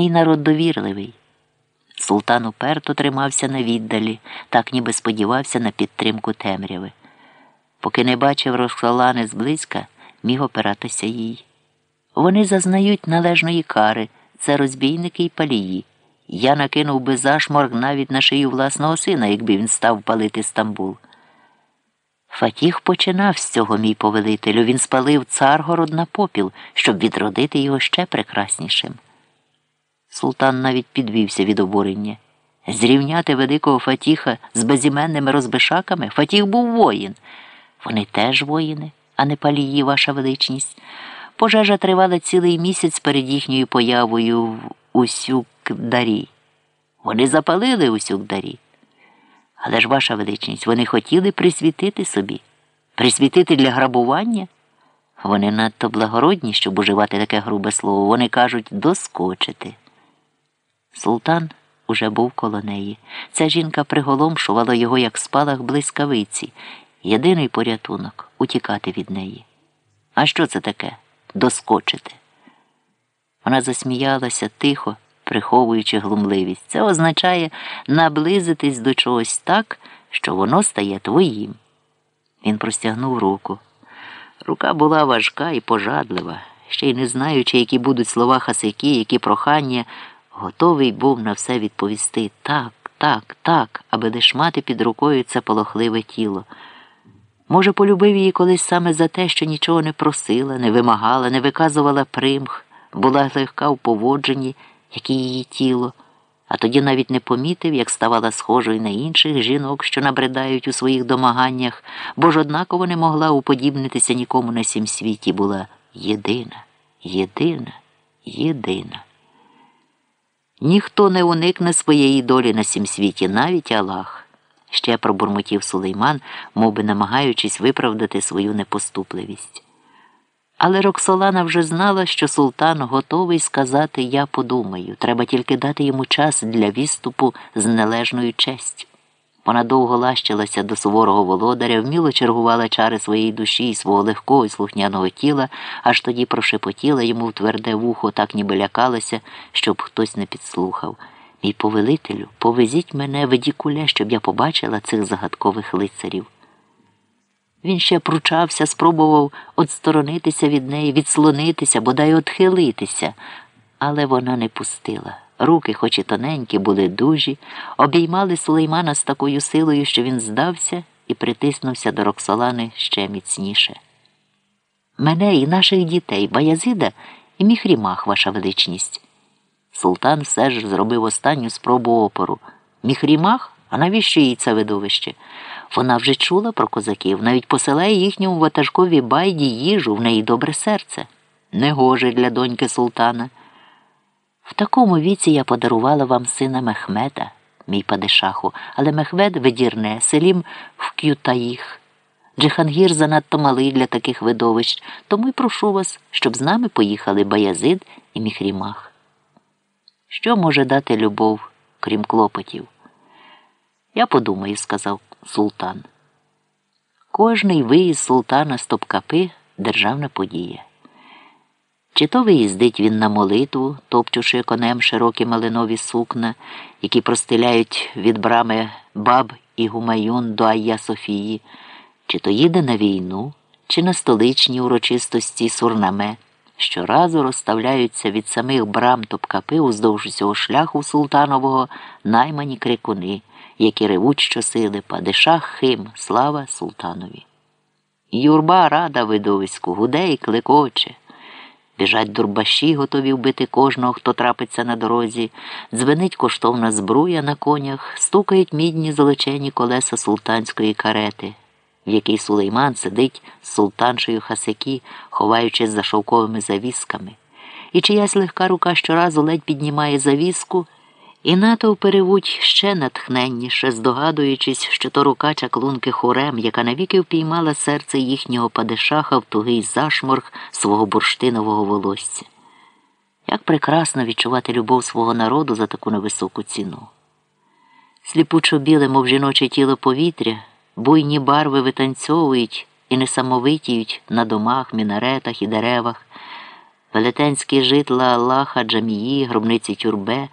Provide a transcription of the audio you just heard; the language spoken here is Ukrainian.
Мій народ довірливий. Султан уперто тримався на віддалі, так ніби сподівався на підтримку темряви. Поки не бачив Роксолани зблизька, міг опиратися їй. Вони зазнають належної кари, це розбійники й палії. Я накинув би зашморг навіть на шию власного сина, якби він став палити Стамбул. Фатіх починав з цього, мій повелителю. Він спалив царгород на попіл, щоб відродити його ще прекраснішим. Султан навіть підвівся від обурення. Зрівняти великого Фатіха з безіменними розбишаками Фатіх був воїн. Вони теж воїни, а не палії, ваша величність. Пожежа тривала цілий місяць перед їхньою появою в Усюкдарі. Вони запалили Усюкдарі. Але ж, ваша величність, вони хотіли присвітити собі, присвітити для грабування. Вони надто благородні, щоб уживати таке грубе слово. Вони кажуть доскочити. Султан уже був коло неї. Ця жінка приголомшувала його, як спалах блискавиці. Єдиний порятунок утікати від неї. А що це таке? Доскочити. Вона засміялася тихо, приховуючи глумливість. Це означає наблизитись до чогось так, що воно стає твоїм. Він простягнув руку. Рука була важка і пожадлива, ще й не знаючи, які будуть слова хасики, які прохання, готовий був на все відповісти так, так, так, аби лиш мати під рукою це полохливе тіло. Може, полюбив її колись саме за те, що нічого не просила, не вимагала, не виказувала примх, була легка в поводженні, як і її тіло, а тоді навіть не помітив, як ставала схожою на інших жінок, що набридають у своїх домаганнях, бо ж однаково не могла уподібнитися нікому на сім світі, була єдина, єдина, єдина. Ніхто не уникне своєї долі на сім світі, навіть Аллах. Ще пробурмотів сулейман, мов би намагаючись виправдати свою непоступливість. Але Роксолана вже знала, що султан готовий сказати Я подумаю, треба тільки дати йому час для відступу з належною честю. Вона довго лащилася до суворого володаря, вміло чергувала чари своєї душі і свого легкого і слухняного тіла, аж тоді прошепотіла йому в тверде вухо, так ніби лякалася, щоб хтось не підслухав. Мій повелителю, повезіть мене в Едікуле, щоб я побачила цих загадкових лицарів. Він ще пручався, спробував отсторонитися від неї, відслонитися, бодай отхилитися, але вона не пустила. Руки, хоч і тоненькі, були дужі, обіймали сулеймана з такою силою, що він здався і притиснувся до Роксолани ще міцніше. Мене і наших дітей, Баязида і міхрімах, ваша величність. Султан все ж зробив останню спробу опору. Міхрімах? А навіщо їй це видовище? Вона вже чула про козаків, навіть посилає їхньому ватажкові байді їжу, в неї добре серце. Негоже для доньки султана. В такому віці я подарувала вам сина Мехмеда, мій падишаху, але Мехмед видірне, селім в К'ютаїх. Джихангір занадто малий для таких видовищ, тому й прошу вас, щоб з нами поїхали Баязид і Міхрімах. Що може дати любов, крім клопотів? Я подумаю, сказав султан. Кожний виїзд султана з Топкапи державна подія. Чи то виїздить він на молитву, топчучи конем широкі малинові сукна, які простиляють від брами баб і гумаюн до Айя Софії, чи то їде на війну, чи на столичні урочистості сурнаме, щоразу розставляються від самих брам Топкапи уздовж усього шляху султанового наймані крикуни які ревуть щосили, падишах хим, слава султанові. Юрба рада видовиську, гуде і кликоче. Біжать дурбаші, готові вбити кожного, хто трапиться на дорозі, дзвенить коштовна збруя на конях, стукають мідні золочені колеса султанської карети, в якій сулейман сидить з султаншею хасики, ховаючись за шовковими завісками, і чиясь легка рука щоразу ледь піднімає завіску. І натовп перевуть ще натхненніше, здогадуючись, що то рука чаклунки хорем, яка навіки впіймала серце їхнього падишаха в тугий зашморг свого бурштинового волосся. Як прекрасно відчувати любов свого народу за таку невисоку ціну. Сліпучо біле, мов жіноче тіло повітря, буйні барви витанцьовують і несамовитіють на домах, мінаретах і деревах. велетенські житла Аллаха, Джамії, гробниці Тюрбе.